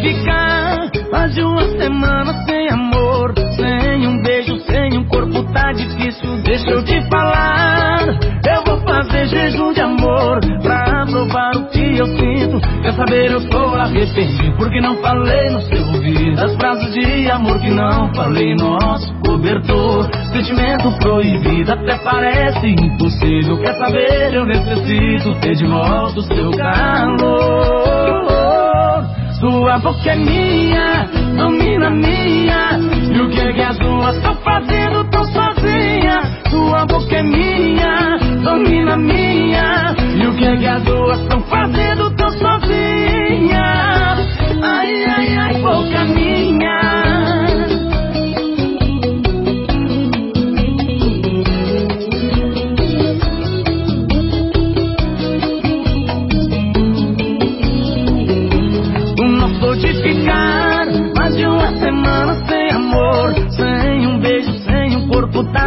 ficar mais de uma semana sem amor, sem um beijo, sem um corpo tá difícil. Deixa eu te falar, eu vou fazer jejum de amor pra provar o que eu sinto. Quer saber, eu sou arrependido porque não falei no seu ouvido as frases de amor que não falei nosso cobertor. Sentimento proibido até parece impossível. Quer saber, eu necessito ter de volta o seu calor. Sua boca é minha, domina minha. E o que é que as duas estão fazendo tão sozinha? Sua boca é minha, domina minha. E o que é que as duas estão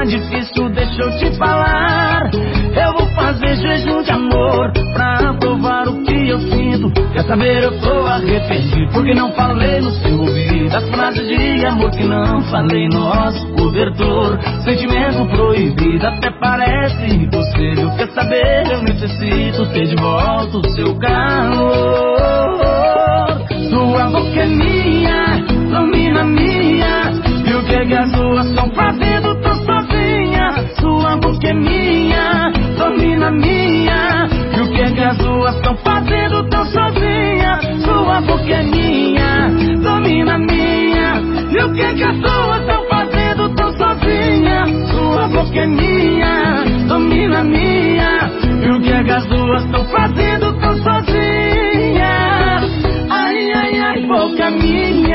difícil, deixa eu te falar. Eu vou fazer jejum de amor pra provar o que eu sinto. Quer saber, eu tô arrependido porque não falei no seu ouvido as frases de amor que não falei no nosso cobertor. Sentimento proibido, até parece impossível. Quer saber, eu necessito ter de volta o seu calor. Sua boca é minha, domina minha. E o que é que as duas estão fazendo tão estão fazendo tão sozinha. Sua boca é minha, domina minha. E o que que as duas estão fazendo tão sozinha? Sua boca é minha, domina minha. E o que que as duas estão fazendo tão sozinha? Ai, ai, ai, boca minha.